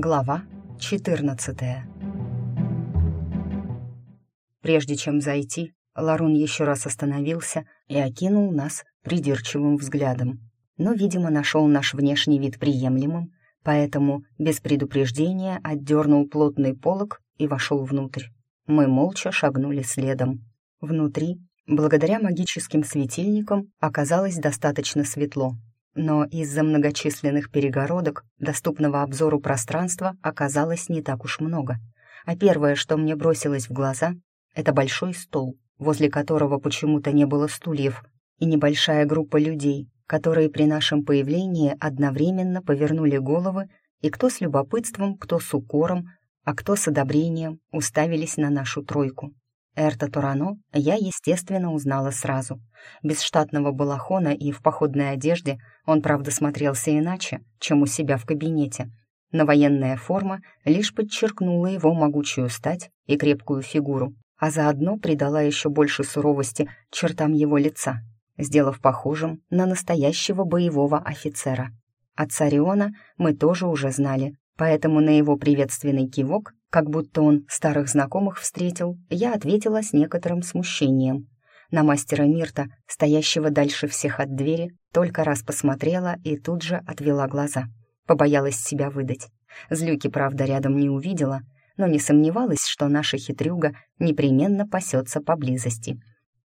Глава 14 Прежде чем зайти, Ларун еще раз остановился и окинул нас придирчивым взглядом. Но, видимо, нашел наш внешний вид приемлемым, поэтому без предупреждения отдернул плотный полог и вошел внутрь. Мы молча шагнули следом. Внутри, благодаря магическим светильникам, оказалось достаточно светло, но из-за многочисленных перегородок доступного обзору пространства оказалось не так уж много. А первое, что мне бросилось в глаза, это большой стол, возле которого почему-то не было стульев, и небольшая группа людей, которые при нашем появлении одновременно повернули головы и кто с любопытством, кто с укором, а кто с одобрением уставились на нашу тройку. Эрта Турано я, естественно, узнала сразу. Без штатного балахона и в походной одежде он, правда, смотрелся иначе, чем у себя в кабинете. Но военная форма лишь подчеркнула его могучую стать и крепкую фигуру, а заодно придала еще больше суровости чертам его лица, сделав похожим на настоящего боевого офицера. От Цариона мы тоже уже знали, поэтому на его приветственный кивок как будто он старых знакомых встретил, я ответила с некоторым смущением. На мастера Мирта, стоящего дальше всех от двери, только раз посмотрела и тут же отвела глаза. Побоялась себя выдать. Злюки, правда, рядом не увидела, но не сомневалась, что наша хитрюга непременно пасется поблизости.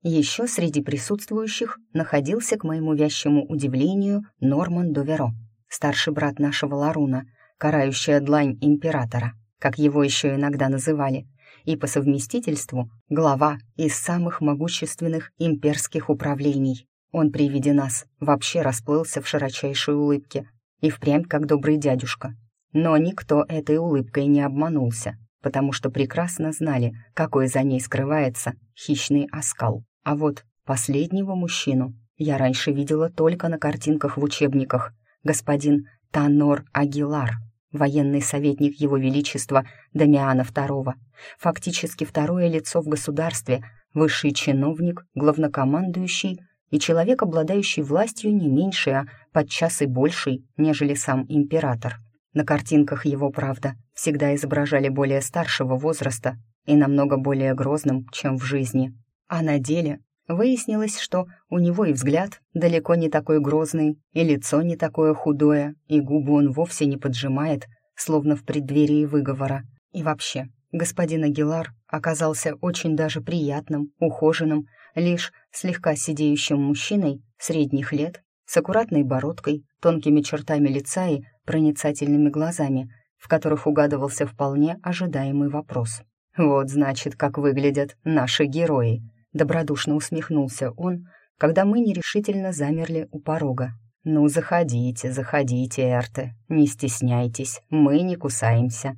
Еще среди присутствующих находился, к моему вящему удивлению, Норман Доверо, старший брат нашего Ларуна, карающая длань императора как его еще иногда называли, и по совместительству глава из самых могущественных имперских управлений. Он при виде нас вообще расплылся в широчайшей улыбке и впрямь как добрый дядюшка. Но никто этой улыбкой не обманулся, потому что прекрасно знали, какой за ней скрывается хищный оскал. А вот последнего мужчину я раньше видела только на картинках в учебниках. Господин Танор Агилар — военный советник Его Величества Дамиана II, фактически второе лицо в государстве, высший чиновник, главнокомандующий и человек, обладающий властью не меньшей, а подчас и большей, нежели сам император. На картинках его, правда, всегда изображали более старшего возраста и намного более грозным, чем в жизни. А на деле выяснилось, что у него и взгляд далеко не такой грозный, и лицо не такое худое, и губы он вовсе не поджимает, словно в преддверии выговора. И вообще, господин Агилар оказался очень даже приятным, ухоженным, лишь слегка сидеющим мужчиной средних лет, с аккуратной бородкой, тонкими чертами лица и проницательными глазами, в которых угадывался вполне ожидаемый вопрос. «Вот, значит, как выглядят наши герои», — добродушно усмехнулся он, когда мы нерешительно замерли у порога. «Ну, заходите, заходите, Эрте, не стесняйтесь, мы не кусаемся».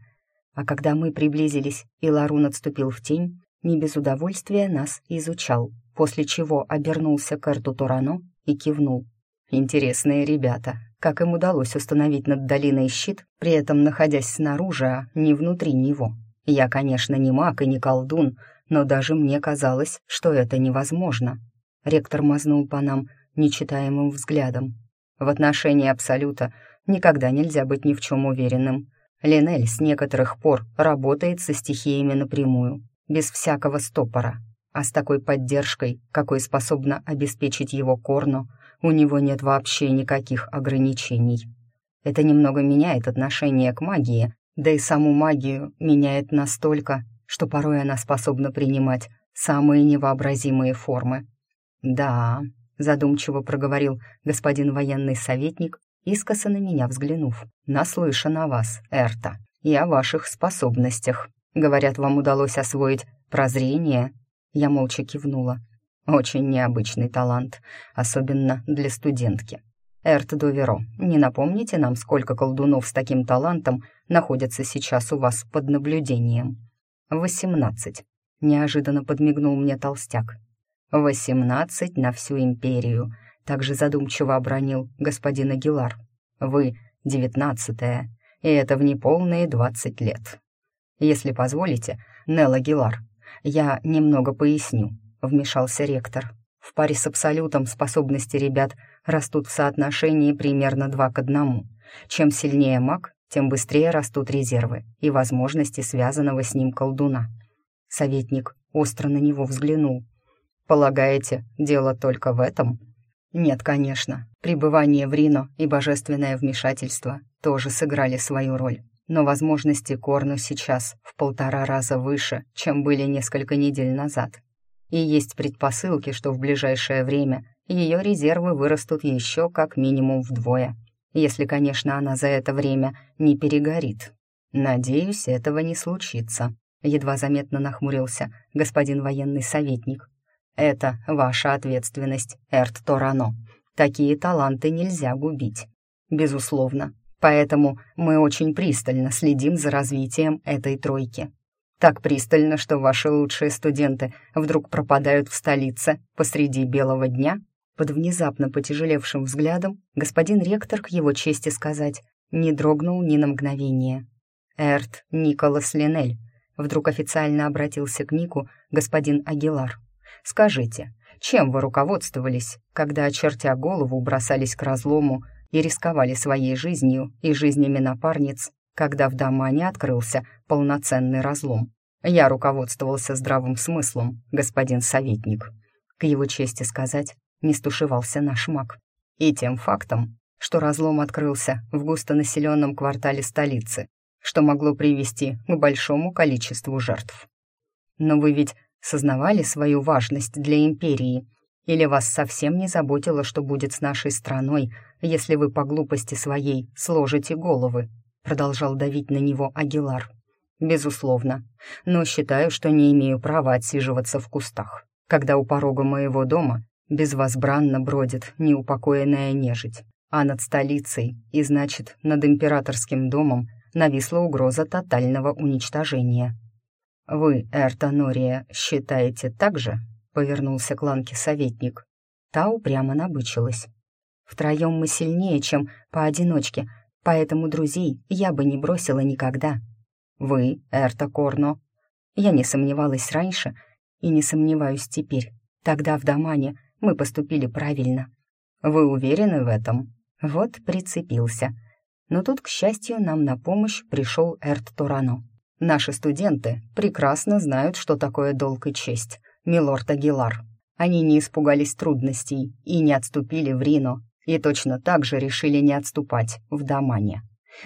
А когда мы приблизились, и Ларун отступил в тень, не без удовольствия нас изучал, после чего обернулся к Эрту Турано и кивнул. «Интересные ребята, как им удалось установить над долиной щит, при этом находясь снаружи, а не внутри него. Я, конечно, не маг и не колдун, но даже мне казалось, что это невозможно». Ректор мазнул по нам нечитаемым взглядом, в отношении Абсолюта никогда нельзя быть ни в чем уверенным. Линель с некоторых пор работает со стихиями напрямую, без всякого стопора. А с такой поддержкой, какой способна обеспечить его Корну, у него нет вообще никаких ограничений. Это немного меняет отношение к магии, да и саму магию меняет настолько, что порой она способна принимать самые невообразимые формы. Да, задумчиво проговорил господин военный советник, искоса на меня взглянув. «Наслышан о вас, Эрта, и о ваших способностях. Говорят, вам удалось освоить прозрение?» Я молча кивнула. «Очень необычный талант, особенно для студентки. Эрт Доверо, не напомните нам, сколько колдунов с таким талантом находятся сейчас у вас под наблюдением?» «Восемнадцать», — неожиданно подмигнул мне толстяк. «Восемнадцать на всю империю», — также задумчиво обронил господин Агилар. «Вы девятнадцатая, и это в неполные двадцать лет. Если позволите, Нелл Агилар, я немного поясню», — вмешался ректор. «В паре с Абсолютом способности ребят растут в соотношении примерно два к одному. Чем сильнее маг, тем быстрее растут резервы и возможности связанного с ним колдуна. Советник остро на него взглянул. «Полагаете, дело только в этом?» «Нет, конечно. Пребывание в Рино и божественное вмешательство тоже сыграли свою роль. Но возможности Корну сейчас в полтора раза выше, чем были несколько недель назад. И есть предпосылки, что в ближайшее время ее резервы вырастут еще как минимум вдвое. Если, конечно, она за это время не перегорит. Надеюсь, этого не случится. Едва заметно нахмурился господин военный советник. Это ваша ответственность, Эрт Торано. Такие таланты нельзя губить. Безусловно. Поэтому мы очень пристально следим за развитием этой тройки. Так пристально, что ваши лучшие студенты вдруг пропадают в столице посреди белого дня под внезапно потяжелевшим взглядом господин ректор, к его чести сказать, не дрогнул ни на мгновение. «Эрт Николас Линель», — вдруг официально обратился к Нику господин Агилар. «Скажите, чем вы руководствовались, когда, очертя голову, бросались к разлому и рисковали своей жизнью и жизнями напарниц, когда в дома не открылся полноценный разлом? Я руководствовался здравым смыслом, господин советник». К его чести сказать, не стушевался наш маг. И тем фактом, что разлом открылся в густонаселенном квартале столицы, что могло привести к большому количеству жертв. Но вы ведь сознавали свою важность для империи, или вас совсем не заботило, что будет с нашей страной, если вы по глупости своей сложите головы?» Продолжал давить на него Агилар. «Безусловно, но считаю, что не имею права отсиживаться в кустах, когда у порога моего дома безвозбранно бродит неупокоенная нежить, а над столицей и, значит, над императорским домом нависла угроза тотального уничтожения. «Вы, Эртанория, считаете так же?» — повернулся к Ланке советник. Та упрямо набычилась. «Втроем мы сильнее, чем поодиночке, поэтому друзей я бы не бросила никогда. Вы, Эрта Корно?» Я не сомневалась раньше и не сомневаюсь теперь. Тогда в Дамане мы поступили правильно. Вы уверены в этом? Вот прицепился. Но тут, к счастью, нам на помощь пришел Эрт Турано. Наши студенты прекрасно знают, что такое долг и честь, милорд Агилар. Они не испугались трудностей и не отступили в Рино, и точно так же решили не отступать в Дамане.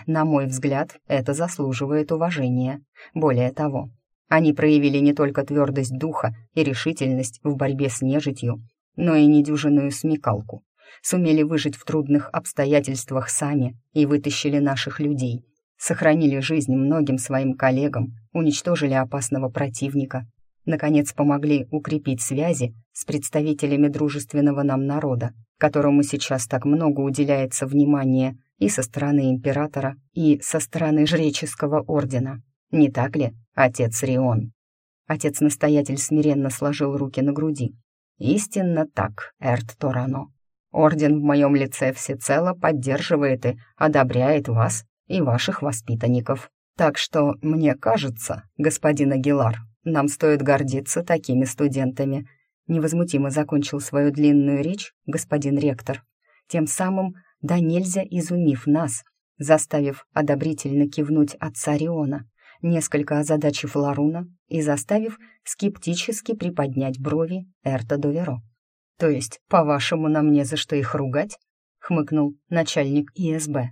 На мой взгляд, это заслуживает уважения. Более того, они проявили не только твердость духа и решительность в борьбе с нежитью, но и недюжинную смекалку. Сумели выжить в трудных обстоятельствах сами и вытащили наших людей. Сохранили жизнь многим своим коллегам, уничтожили опасного противника. Наконец помогли укрепить связи с представителями дружественного нам народа, которому сейчас так много уделяется внимания и со стороны императора, и со стороны жреческого ордена. Не так ли, отец Рион? Отец-настоятель смиренно сложил руки на груди, «Истинно так, Эрт Торано. Орден в моем лице всецело поддерживает и одобряет вас и ваших воспитанников. Так что, мне кажется, господин Агилар, нам стоит гордиться такими студентами». Невозмутимо закончил свою длинную речь господин ректор, тем самым да нельзя изумив нас, заставив одобрительно кивнуть отца Риона несколько озадачив Ларуна и заставив скептически приподнять брови Эрта Доверо. «То есть, по-вашему, нам не за что их ругать?» — хмыкнул начальник ИСБ.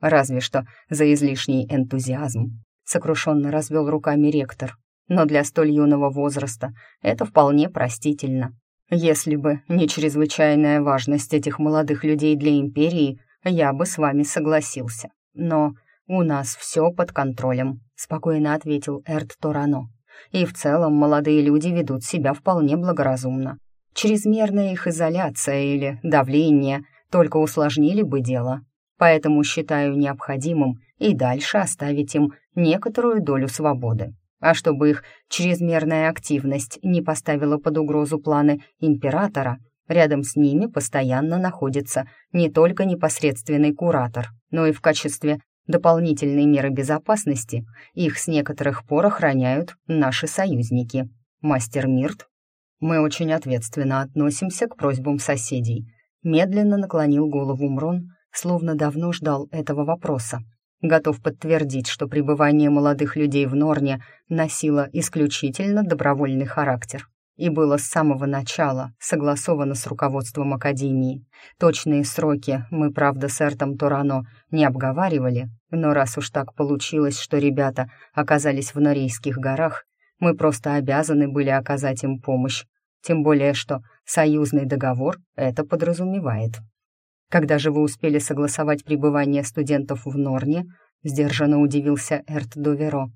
«Разве что за излишний энтузиазм», — сокрушенно развел руками ректор. «Но для столь юного возраста это вполне простительно. Если бы не чрезвычайная важность этих молодых людей для империи, я бы с вами согласился. Но у нас все под контролем. — спокойно ответил Эрт Торано. «И в целом молодые люди ведут себя вполне благоразумно. Чрезмерная их изоляция или давление только усложнили бы дело. Поэтому считаю необходимым и дальше оставить им некоторую долю свободы. А чтобы их чрезмерная активность не поставила под угрозу планы императора, рядом с ними постоянно находится не только непосредственный куратор, но и в качестве Дополнительные меры безопасности их с некоторых пор охраняют наши союзники. Мастер Мирт, мы очень ответственно относимся к просьбам соседей. Медленно наклонил голову Мрон, словно давно ждал этого вопроса. готов подтвердить, что пребывание молодых людей в Норне носило исключительно добровольный характер и было с самого начала согласовано с руководством Академии. Точные сроки мы, правда, с Эртом Турано не обговаривали, но раз уж так получилось, что ребята оказались в Норейских горах, мы просто обязаны были оказать им помощь, тем более что союзный договор это подразумевает. Когда же вы успели согласовать пребывание студентов в Норне, сдержанно удивился Эрт Доверо.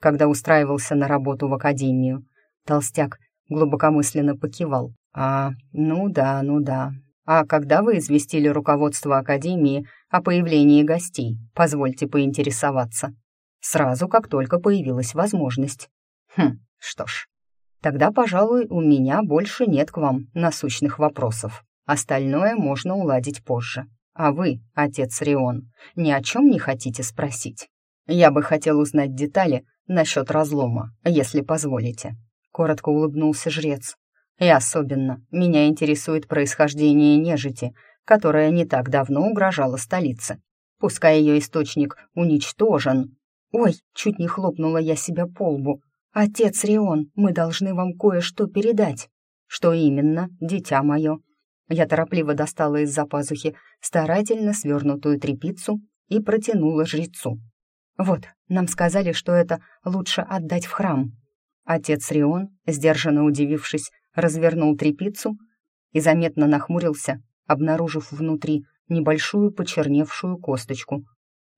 Когда устраивался на работу в академию, толстяк глубокомысленно покивал. А, ну да, ну да. А когда вы известили руководство академии о появлении гостей, позвольте поинтересоваться. Сразу, как только появилась возможность. Хм, что ж, тогда, пожалуй, у меня больше нет к вам насущных вопросов. Остальное можно уладить позже. А вы, отец Рион, ни о чем не хотите спросить? Я бы хотел узнать детали насчет разлома, если позволите. Коротко улыбнулся жрец. И особенно меня интересует происхождение нежити, которая не так давно угрожала столице. Пускай ее источник уничтожен. Ой, чуть не хлопнула я себя по лбу. Отец Рион, мы должны вам кое-что передать. Что именно, дитя мое? Я торопливо достала из-за пазухи старательно свернутую трепицу и протянула жрецу. «Вот, нам сказали, что это лучше отдать в храм». Отец Рион, сдержанно удивившись, развернул трепицу и заметно нахмурился, обнаружив внутри небольшую почерневшую косточку.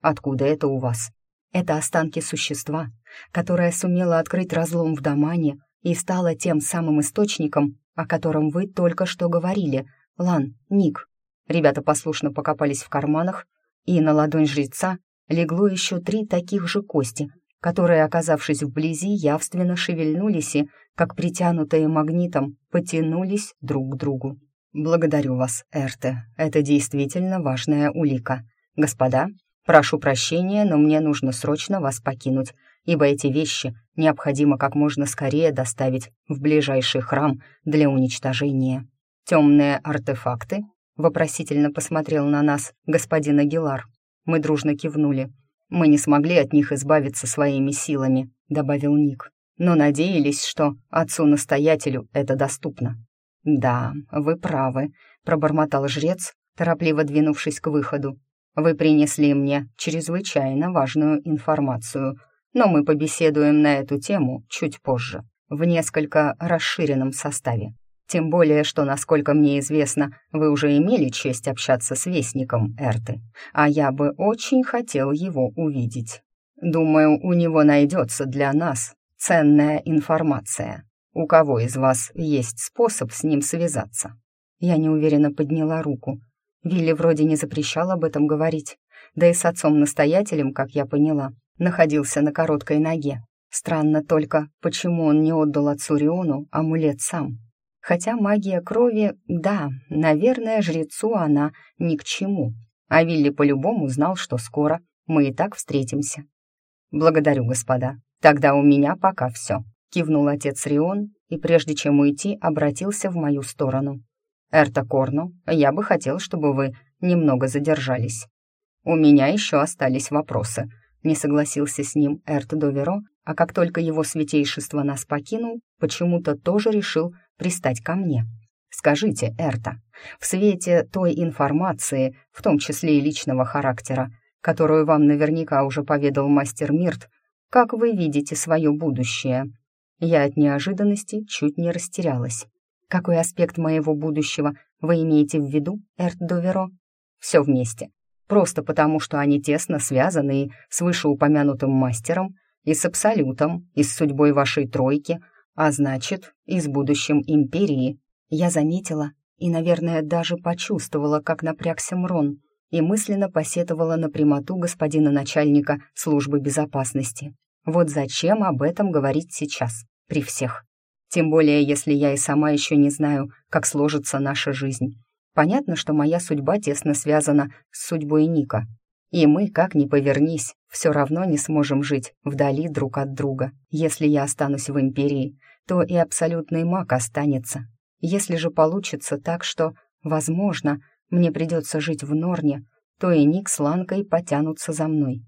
«Откуда это у вас?» «Это останки существа, которое сумело открыть разлом в домане и стало тем самым источником, о котором вы только что говорили, Лан, Ник». Ребята послушно покопались в карманах, и на ладонь жреца легло еще три таких же кости, которые, оказавшись вблизи, явственно шевельнулись и, как притянутые магнитом, потянулись друг к другу. «Благодарю вас, Эрте, это действительно важная улика. Господа, прошу прощения, но мне нужно срочно вас покинуть, ибо эти вещи необходимо как можно скорее доставить в ближайший храм для уничтожения. Темные артефакты?» — вопросительно посмотрел на нас господин Агилар. Мы дружно кивнули. «Мы не смогли от них избавиться своими силами», — добавил Ник. «Но надеялись, что отцу-настоятелю это доступно». «Да, вы правы», — пробормотал жрец, торопливо двинувшись к выходу. «Вы принесли мне чрезвычайно важную информацию, но мы побеседуем на эту тему чуть позже, в несколько расширенном составе. Тем более, что, насколько мне известно, вы уже имели честь общаться с Вестником Эрты, а я бы очень хотел его увидеть. Думаю, у него найдется для нас ценная информация. У кого из вас есть способ с ним связаться?» Я неуверенно подняла руку. Вилли вроде не запрещал об этом говорить, да и с отцом-настоятелем, как я поняла, находился на короткой ноге. Странно только, почему он не отдал отцу Риону амулет сам. Хотя магия крови, да, наверное, жрецу она ни к чему. А Вилли по-любому знал, что скоро мы и так встретимся. «Благодарю, господа. Тогда у меня пока все», — кивнул отец Рион и, прежде чем уйти, обратился в мою сторону. «Эрта Корну, я бы хотел, чтобы вы немного задержались. У меня еще остались вопросы», — не согласился с ним Эрт Доверо, а как только его святейшество нас покинул, почему-то тоже решил пристать ко мне. Скажите, Эрта, в свете той информации, в том числе и личного характера, которую вам наверняка уже поведал мастер Мирт, как вы видите свое будущее? Я от неожиданности чуть не растерялась. Какой аспект моего будущего вы имеете в виду, Эрт Доверо? Все вместе. Просто потому, что они тесно связаны с вышеупомянутым мастером, и с Абсолютом, и с судьбой вашей тройки, а значит, и с будущим Империи. Я заметила и, наверное, даже почувствовала, как напрягся Мрон, и мысленно посетовала на прямоту господина начальника службы безопасности. Вот зачем об этом говорить сейчас, при всех? Тем более, если я и сама еще не знаю, как сложится наша жизнь. Понятно, что моя судьба тесно связана с судьбой Ника, и мы, как ни повернись, все равно не сможем жить вдали друг от друга. Если я останусь в Империи, то и абсолютный маг останется. Если же получится так, что, возможно, мне придется жить в Норне, то и Ник с Ланкой потянутся за мной.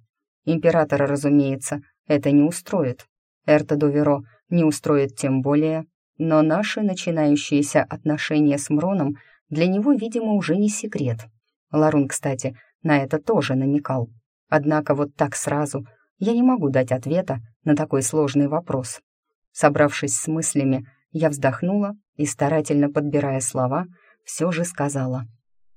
Императора, разумеется, это не устроит. Эрта Доверо не устроит тем более, но наши начинающиеся отношения с Мроном для него, видимо, уже не секрет. Ларун, кстати, на это тоже намекал. Однако вот так сразу я не могу дать ответа на такой сложный вопрос. Собравшись с мыслями, я вздохнула и, старательно подбирая слова, все же сказала.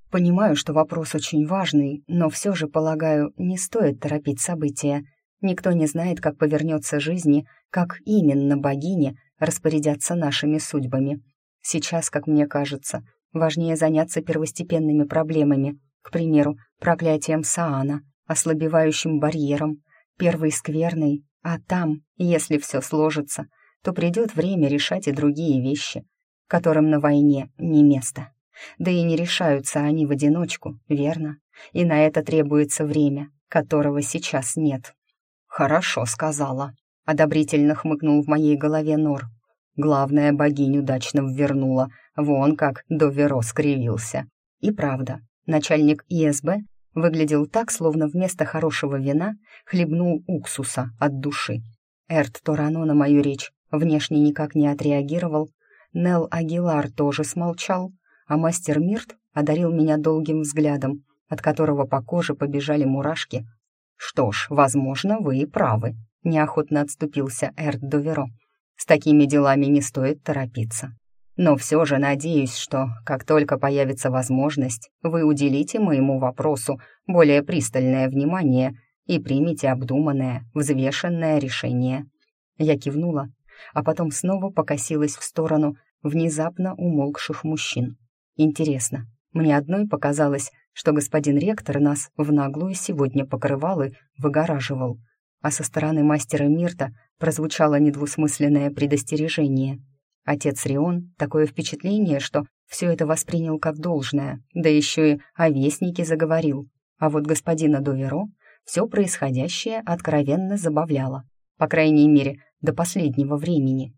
«Понимаю, что вопрос очень важный, но все же, полагаю, не стоит торопить события. Никто не знает, как повернется жизни, как именно богини распорядятся нашими судьбами. Сейчас, как мне кажется, важнее заняться первостепенными проблемами, к примеру, проклятием Саана, ослабевающим барьером, первый скверный, а там, если все сложится, то придет время решать и другие вещи, которым на войне не место. Да и не решаются они в одиночку, верно? И на это требуется время, которого сейчас нет. «Хорошо», — сказала. Одобрительно хмыкнул в моей голове Нор. Главное, богинь удачно ввернула. Вон как Доверо скривился. И правда, начальник ИСБ выглядел так, словно вместо хорошего вина хлебнул уксуса от души. Эрт Торано на мою речь внешне никак не отреагировал, Нел Агилар тоже смолчал, а мастер Мирт одарил меня долгим взглядом, от которого по коже побежали мурашки. «Что ж, возможно, вы и правы», — неохотно отступился Эрт Доверо. «С такими делами не стоит торопиться. Но все же надеюсь, что, как только появится возможность, вы уделите моему вопросу более пристальное внимание и примите обдуманное, взвешенное решение». Я кивнула, а потом снова покосилась в сторону внезапно умолкших мужчин. Интересно, мне одной показалось, что господин ректор нас в наглую сегодня покрывал и выгораживал, а со стороны мастера Мирта прозвучало недвусмысленное предостережение. Отец Рион такое впечатление, что все это воспринял как должное, да еще и о вестнике заговорил. А вот господина Доверо все происходящее откровенно забавляло, по крайней мере, до последнего времени.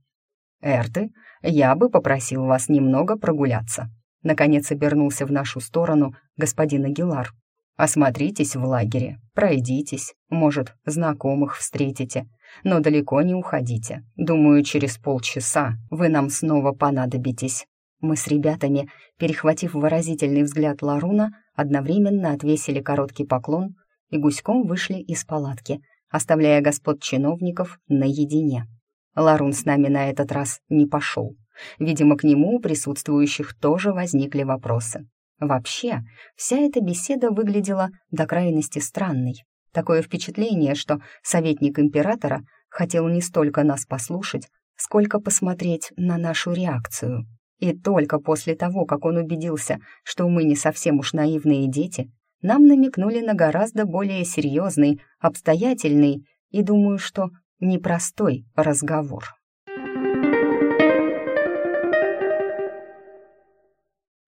«Эрты, я бы попросил вас немного прогуляться», Наконец обернулся в нашу сторону господин Агилар. «Осмотритесь в лагере, пройдитесь, может, знакомых встретите, но далеко не уходите. Думаю, через полчаса вы нам снова понадобитесь». Мы с ребятами, перехватив выразительный взгляд Ларуна, одновременно отвесили короткий поклон и гуськом вышли из палатки, оставляя господ чиновников наедине. Ларун с нами на этот раз не пошел. Видимо, к нему у присутствующих тоже возникли вопросы. Вообще, вся эта беседа выглядела до крайности странной. Такое впечатление, что советник императора хотел не столько нас послушать, сколько посмотреть на нашу реакцию. И только после того, как он убедился, что мы не совсем уж наивные дети, нам намекнули на гораздо более серьезный, обстоятельный и, думаю, что непростой разговор.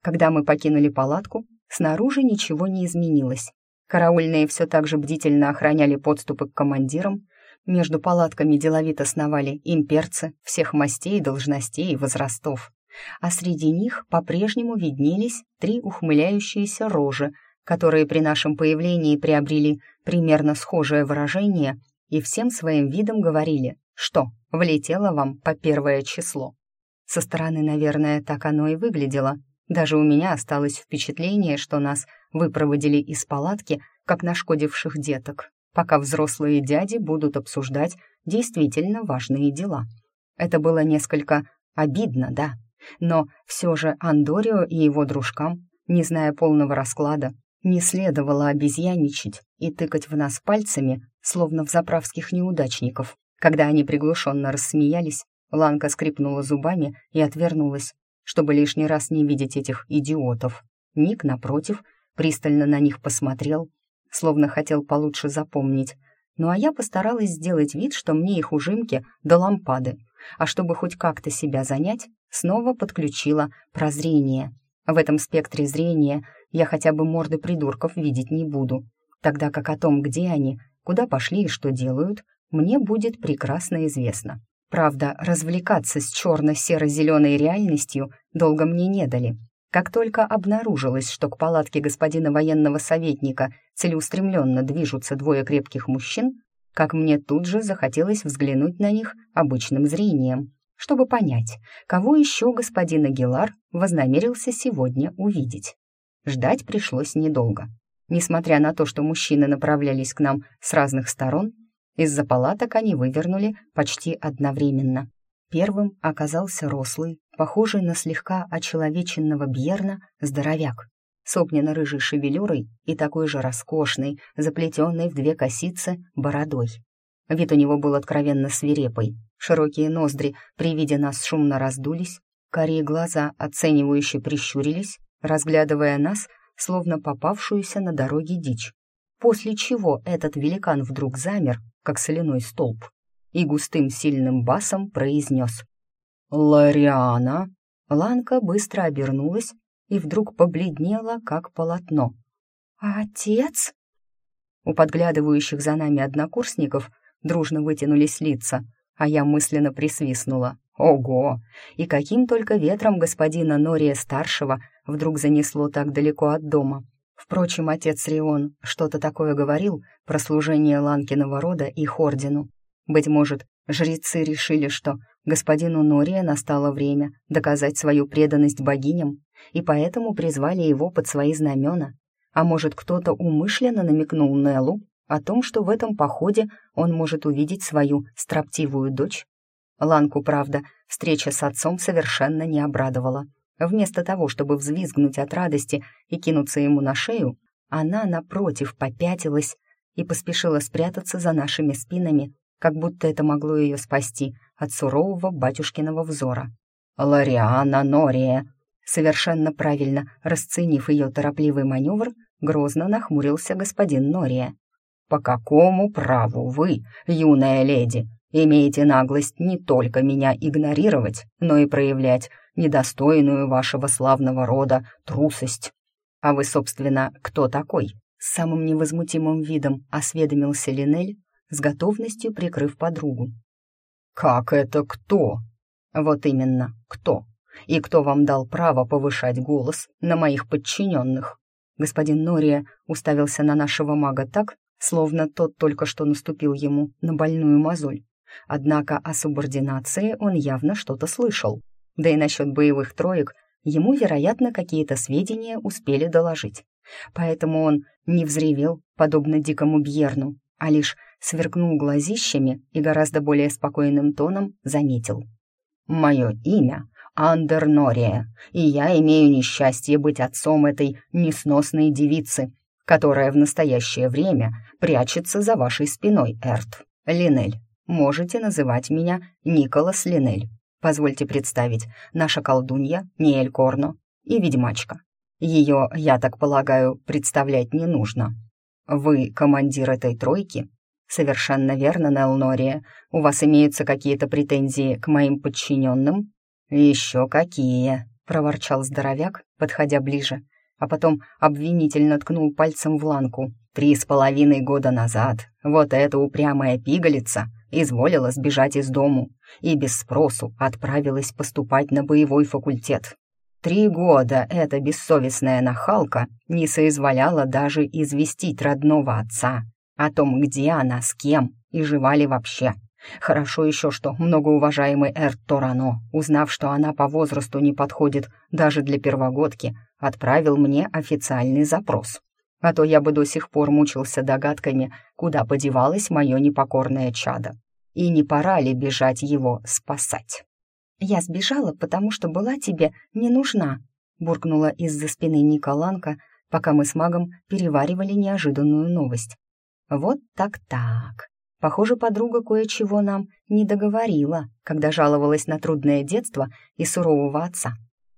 Когда мы покинули палатку, снаружи ничего не изменилось. Караульные все так же бдительно охраняли подступы к командирам, между палатками деловито сновали имперцы всех мастей, должностей и возрастов, а среди них по-прежнему виднелись три ухмыляющиеся рожи, которые при нашем появлении приобрели примерно схожее выражение и всем своим видом говорили, что влетело вам по первое число. Со стороны, наверное, так оно и выглядело — даже у меня осталось впечатление, что нас выпроводили из палатки, как нашкодивших деток, пока взрослые дяди будут обсуждать действительно важные дела. Это было несколько обидно, да, но все же Андорио и его дружкам, не зная полного расклада, не следовало обезьяничать и тыкать в нас пальцами, словно в заправских неудачников. Когда они приглушенно рассмеялись, Ланка скрипнула зубами и отвернулась, чтобы лишний раз не видеть этих идиотов. Ник, напротив, пристально на них посмотрел, словно хотел получше запомнить. Ну а я постаралась сделать вид, что мне их ужимки до лампады, а чтобы хоть как-то себя занять, снова подключила прозрение. В этом спектре зрения я хотя бы морды придурков видеть не буду, тогда как о том, где они, куда пошли и что делают, мне будет прекрасно известно. Правда, развлекаться с черно-серо-зеленой реальностью долго мне не дали. Как только обнаружилось, что к палатке господина военного советника целеустремленно движутся двое крепких мужчин, как мне тут же захотелось взглянуть на них обычным зрением, чтобы понять, кого еще господин Агилар вознамерился сегодня увидеть. Ждать пришлось недолго. Несмотря на то, что мужчины направлялись к нам с разных сторон, из-за палаток они вывернули почти одновременно. Первым оказался рослый, похожий на слегка очеловеченного Бьерна, здоровяк, с огненно-рыжей шевелюрой и такой же роскошной, заплетенной в две косицы, бородой. Вид у него был откровенно свирепый. Широкие ноздри при виде нас шумно раздулись, карие глаза оценивающе прищурились, разглядывая нас, словно попавшуюся на дороге дичь. После чего этот великан вдруг замер, как соляной столб, и густым сильным басом произнес «Лариана!» Ланка быстро обернулась и вдруг побледнела, как полотно. «Отец?» У подглядывающих за нами однокурсников дружно вытянулись лица, а я мысленно присвистнула. Ого! И каким только ветром господина Нория-старшего вдруг занесло так далеко от дома. Впрочем, отец Рион что-то такое говорил про служение Ланкиного рода их ордену. Быть может, жрецы решили, что господину Нория настало время доказать свою преданность богиням, и поэтому призвали его под свои знамена. А может, кто-то умышленно намекнул Неллу о том, что в этом походе он может увидеть свою строптивую дочь? Ланку, правда, встреча с отцом совершенно не обрадовала. Вместо того, чтобы взвизгнуть от радости и кинуться ему на шею, она, напротив, попятилась и поспешила спрятаться за нашими спинами, как будто это могло ее спасти от сурового батюшкиного взора. «Лариана Нория!» Совершенно правильно расценив ее торопливый маневр, грозно нахмурился господин Нория. «По какому праву вы, юная леди, имеете наглость не только меня игнорировать, но и проявлять недостойную вашего славного рода трусость? А вы, собственно, кто такой?» С самым невозмутимым видом осведомился Линель, с готовностью прикрыв подругу. «Как это кто?» «Вот именно, кто? И кто вам дал право повышать голос на моих подчиненных?» Господин Нория уставился на нашего мага так, словно тот только что наступил ему на больную мозоль. Однако о субординации он явно что-то слышал. Да и насчет боевых троек ему, вероятно, какие-то сведения успели доложить. Поэтому он не взревел, подобно дикому Бьерну, а лишь сверкнул глазищами и гораздо более спокойным тоном заметил. «Мое имя Андер Нория, и я имею несчастье быть отцом этой несносной девицы, которая в настоящее время прячется за вашей спиной, Эрт. Линель, можете называть меня Николас Линель. Позвольте представить, наша колдунья Ниэль Корно и ведьмачка. Ее, я так полагаю, представлять не нужно. Вы командир этой тройки? Совершенно верно, Нелнория. У вас имеются какие-то претензии к моим подчиненным? Еще какие, проворчал здоровяк, подходя ближе а потом обвинительно ткнул пальцем в ланку. Три с половиной года назад вот эта упрямая пигалица изволила сбежать из дому и без спросу отправилась поступать на боевой факультет. Три года эта бессовестная нахалка не соизволяла даже известить родного отца о том, где она, с кем и жива ли вообще. Хорошо еще, что многоуважаемый Эрт Торано, узнав, что она по возрасту не подходит даже для первогодки, отправил мне официальный запрос. А то я бы до сих пор мучился догадками, куда подевалось мое непокорное чадо. И не пора ли бежать его спасать? «Я сбежала, потому что была тебе не нужна», буркнула из-за спины Николанка, пока мы с магом переваривали неожиданную новость. «Вот так-так. Похоже, подруга кое-чего нам не договорила, когда жаловалась на трудное детство и сурового отца.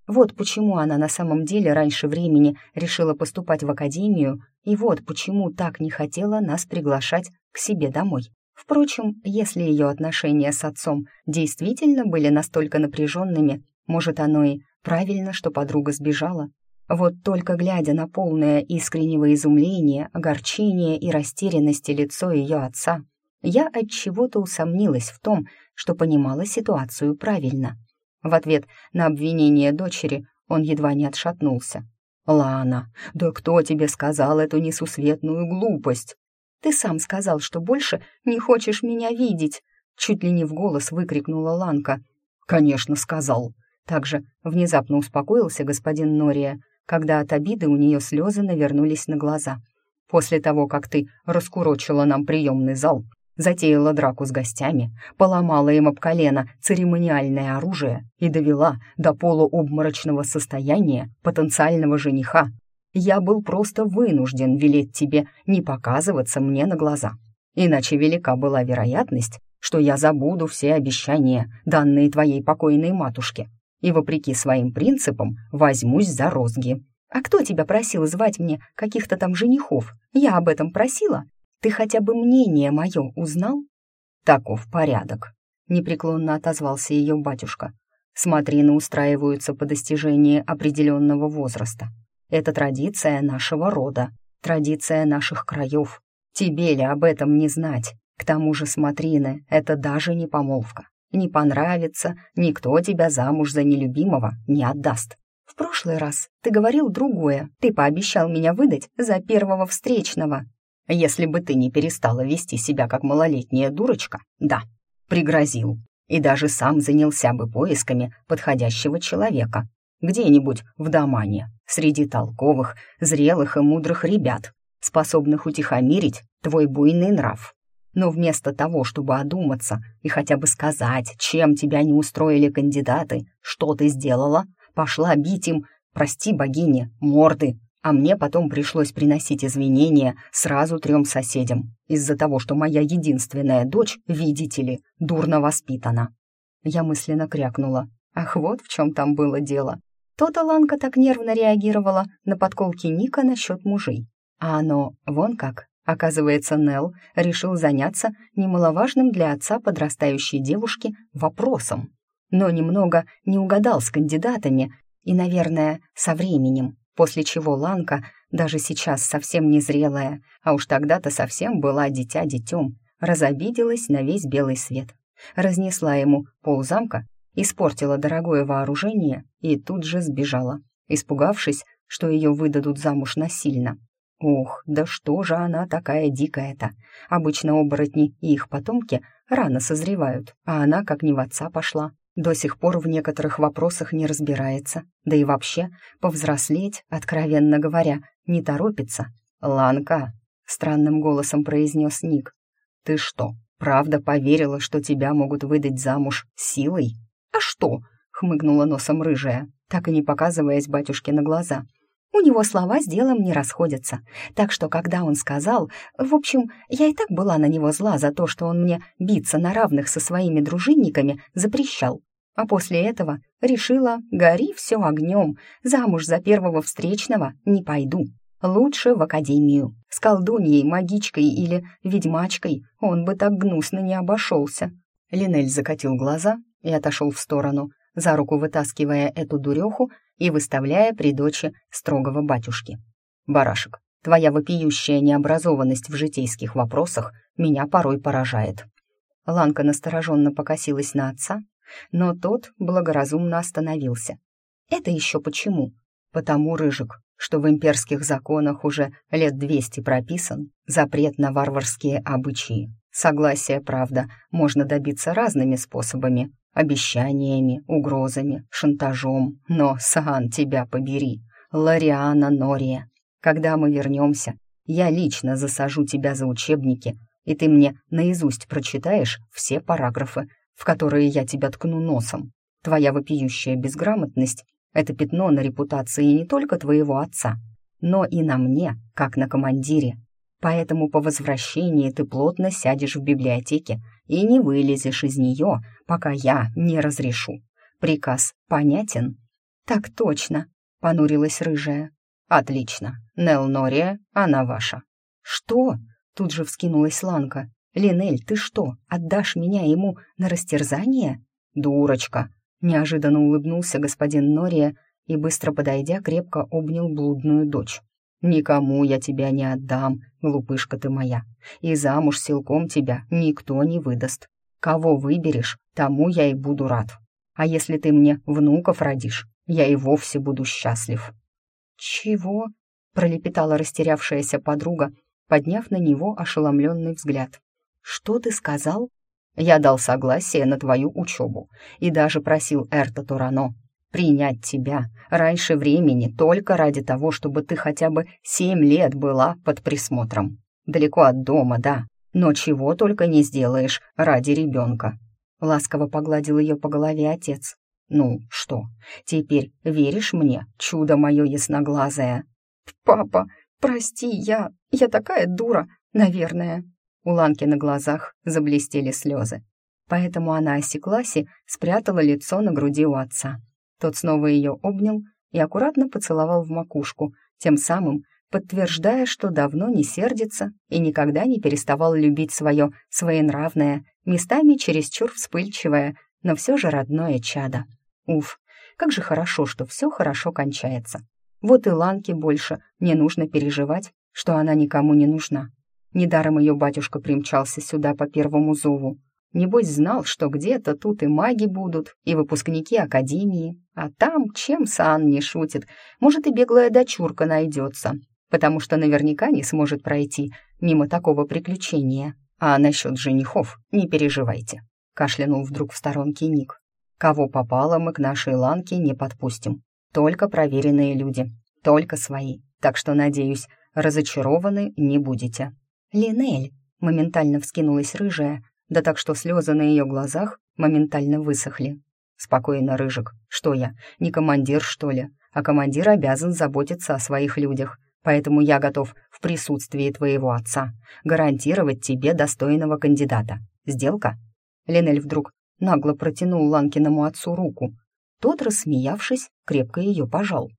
Вот почему она на самом деле раньше времени решила поступать в академию, и вот почему так не хотела нас приглашать к себе домой. Впрочем, если ее отношения с отцом действительно были настолько напряженными, может, оно и правильно, что подруга сбежала. Вот только глядя на полное искреннего изумления, огорчения и растерянности лицо ее отца, я от чего-то усомнилась в том, что понимала ситуацию правильно. В ответ на обвинение дочери Он едва не отшатнулся. «Лана, да кто тебе сказал эту несусветную глупость?» «Ты сам сказал, что больше не хочешь меня видеть!» Чуть ли не в голос выкрикнула Ланка. «Конечно, сказал!» Также внезапно успокоился господин Нория, когда от обиды у нее слезы навернулись на глаза. «После того, как ты раскурочила нам приемный зал, затеяла драку с гостями, поломала им об колено церемониальное оружие и довела до полуобморочного состояния потенциального жениха. Я был просто вынужден велеть тебе не показываться мне на глаза. Иначе велика была вероятность, что я забуду все обещания, данные твоей покойной матушке, и, вопреки своим принципам, возьмусь за розги. А кто тебя просил звать мне каких-то там женихов? Я об этом просила? Ты хотя бы мнение мое узнал?» «Таков порядок», — непреклонно отозвался ее батюшка. «Смотрины устраиваются по достижении определенного возраста. Это традиция нашего рода, традиция наших краев. Тебе ли об этом не знать? К тому же смотрины — это даже не помолвка. Не понравится, никто тебя замуж за нелюбимого не отдаст. В прошлый раз ты говорил другое. Ты пообещал меня выдать за первого встречного. Если бы ты не перестала вести себя как малолетняя дурочка, да, пригрозил. И даже сам занялся бы поисками подходящего человека. Где-нибудь в Домане, среди толковых, зрелых и мудрых ребят, способных утихомирить твой буйный нрав. Но вместо того, чтобы одуматься и хотя бы сказать, чем тебя не устроили кандидаты, что ты сделала, пошла бить им, прости богине, морды, а мне потом пришлось приносить извинения сразу трем соседям из-за того, что моя единственная дочь, видите ли, дурно воспитана. Я мысленно крякнула. Ах, вот в чем там было дело. То-то Ланка так нервно реагировала на подколки Ника насчет мужей. А оно вон как. Оказывается, Нелл решил заняться немаловажным для отца подрастающей девушки вопросом. Но немного не угадал с кандидатами и, наверное, со временем после чего Ланка, даже сейчас совсем незрелая, а уж тогда-то совсем была дитя детем, разобиделась на весь белый свет, разнесла ему ползамка, испортила дорогое вооружение и тут же сбежала, испугавшись, что ее выдадут замуж насильно. Ох, да что же она такая дикая-то? Обычно оборотни и их потомки рано созревают, а она как не в отца пошла, до сих пор в некоторых вопросах не разбирается, да и вообще повзрослеть, откровенно говоря, не торопится. «Ланка», — странным голосом произнес Ник, — «ты что, правда поверила, что тебя могут выдать замуж силой?» «А что?» — хмыгнула носом рыжая, так и не показываясь батюшке на глаза. У него слова с делом не расходятся, так что когда он сказал... В общем, я и так была на него зла за то, что он мне биться на равных со своими дружинниками запрещал. А после этого решила, гори все огнем, замуж за первого встречного не пойду. Лучше в академию. С колдуньей, магичкой или ведьмачкой он бы так гнусно не обошелся. Линель закатил глаза и отошел в сторону, за руку вытаскивая эту дуреху и выставляя при дочи строгого батюшки. «Барашек, твоя вопиющая необразованность в житейских вопросах меня порой поражает». Ланка настороженно покосилась на отца, но тот благоразумно остановился. «Это еще почему?» «Потому, Рыжик, что в имперских законах уже лет двести прописан запрет на варварские обычаи. Согласие, правда, можно добиться разными способами, обещаниями, угрозами, шантажом, но, Саан, тебя побери, Лариана Нория, когда мы вернемся, я лично засажу тебя за учебники, и ты мне наизусть прочитаешь все параграфы, в которые я тебя ткну носом. Твоя вопиющая безграмотность — это пятно на репутации не только твоего отца, но и на мне, как на командире. Поэтому по возвращении ты плотно сядешь в библиотеке и не вылезешь из нее, пока я не разрешу. Приказ понятен?» «Так точно», — понурилась рыжая. «Отлично. Нел Нория, она ваша». «Что?» — тут же вскинулась Ланка. «Линель, ты что, отдашь меня ему на растерзание?» «Дурочка!» — неожиданно улыбнулся господин Нория и, быстро подойдя, крепко обнял блудную дочь. «Никому я тебя не отдам, глупышка ты моя, и замуж силком тебя никто не выдаст. Кого выберешь, тому я и буду рад. А если ты мне внуков родишь, я и вовсе буду счастлив». «Чего?» — пролепетала растерявшаяся подруга, подняв на него ошеломленный взгляд. «Что ты сказал?» «Я дал согласие на твою учебу и даже просил Эрта Турано принять тебя раньше времени только ради того, чтобы ты хотя бы семь лет была под присмотром. Далеко от дома, да, но чего только не сделаешь ради ребенка». Ласково погладил ее по голове отец. «Ну, что, теперь веришь мне, чудо мое ясноглазое?» «Папа, прости, я... я такая дура, наверное». У Ланки на глазах заблестели слезы. Поэтому она осеклась и спрятала лицо на груди у отца. Тот снова ее обнял и аккуратно поцеловал в макушку, тем самым подтверждая, что давно не сердится и никогда не переставал любить свое своенравное, местами чересчур вспыльчивое, но все же родное чадо. Уф, как же хорошо, что все хорошо кончается. Вот и Ланке больше не нужно переживать, что она никому не нужна. Недаром ее батюшка примчался сюда по первому зову. Небось знал, что где-то тут и маги будут, и выпускники академии. А там, чем Сан не шутит, может и беглая дочурка найдется, потому что наверняка не сможет пройти мимо такого приключения. А насчет женихов не переживайте, кашлянул вдруг в сторонке Ник. Кого попало, мы к нашей ланке не подпустим. Только проверенные люди, только свои. Так что, надеюсь, разочарованы не будете. Линель моментально вскинулась рыжая, да так что слезы на ее глазах моментально высохли. «Спокойно, Рыжик. Что я, не командир, что ли? А командир обязан заботиться о своих людях поэтому я готов в присутствии твоего отца гарантировать тебе достойного кандидата. Сделка?» Ленель вдруг нагло протянул Ланкиному отцу руку. Тот, рассмеявшись, крепко ее пожал.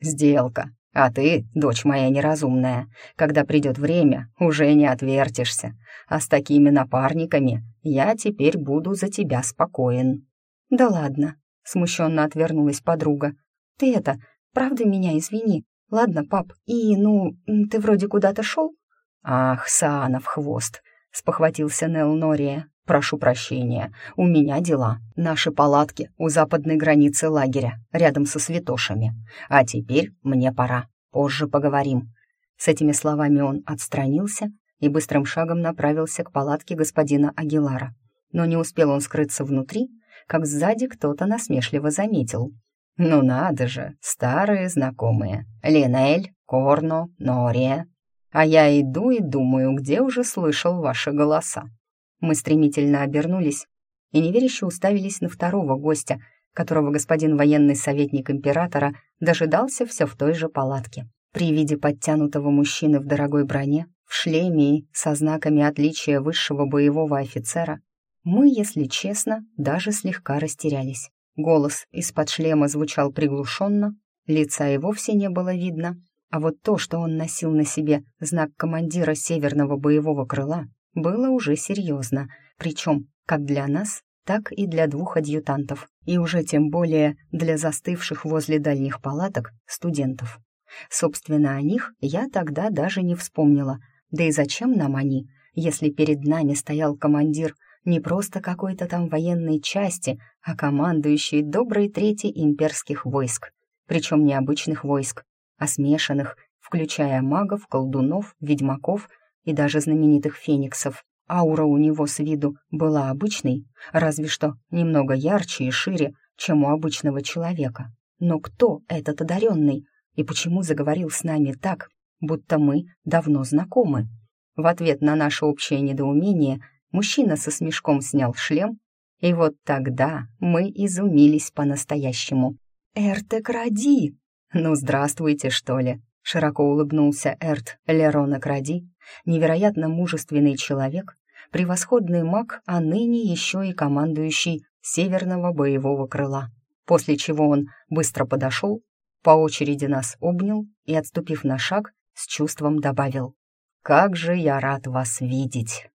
«Сделка. А ты, дочь моя неразумная, когда придет время, уже не отвертишься. А с такими напарниками я теперь буду за тебя спокоен». «Да ладно», — смущенно отвернулась подруга. «Ты это, правда меня извини, «Ладно, пап, и, ну, ты вроде куда-то шел?» «Ах, Саанов хвост!» — спохватился Нел Нория. «Прошу прощения, у меня дела. Наши палатки у западной границы лагеря, рядом со святошами. А теперь мне пора. Позже поговорим». С этими словами он отстранился и быстрым шагом направился к палатке господина Агилара. Но не успел он скрыться внутри, как сзади кто-то насмешливо заметил. «Ну надо же, старые знакомые. Линель, Корно, Нория. А я иду и думаю, где уже слышал ваши голоса». Мы стремительно обернулись и неверяще уставились на второго гостя, которого господин военный советник императора дожидался все в той же палатке. При виде подтянутого мужчины в дорогой броне, в шлеме и со знаками отличия высшего боевого офицера, мы, если честно, даже слегка растерялись. Голос из-под шлема звучал приглушенно, лица и вовсе не было видно, а вот то, что он носил на себе знак командира Северного боевого крыла, было уже серьезно, причем как для нас, так и для двух адъютантов, и уже тем более для застывших возле дальних палаток студентов. Собственно, о них я тогда даже не вспомнила, да и зачем нам они, если перед нами стоял командир не просто какой-то там военной части, а командующий доброй трети имперских войск. Причем не обычных войск, а смешанных, включая магов, колдунов, ведьмаков и даже знаменитых фениксов. Аура у него с виду была обычной, разве что немного ярче и шире, чем у обычного человека. Но кто этот одаренный и почему заговорил с нами так, будто мы давно знакомы? В ответ на наше общее недоумение Мужчина со смешком снял шлем, и вот тогда мы изумились по-настоящему. «Эртек Ради!» «Ну, здравствуйте, что ли?» Широко улыбнулся Эрт Лерона Кради, невероятно мужественный человек, превосходный маг, а ныне еще и командующий Северного боевого крыла. После чего он быстро подошел, по очереди нас обнял и, отступив на шаг, с чувством добавил «Как же я рад вас видеть!»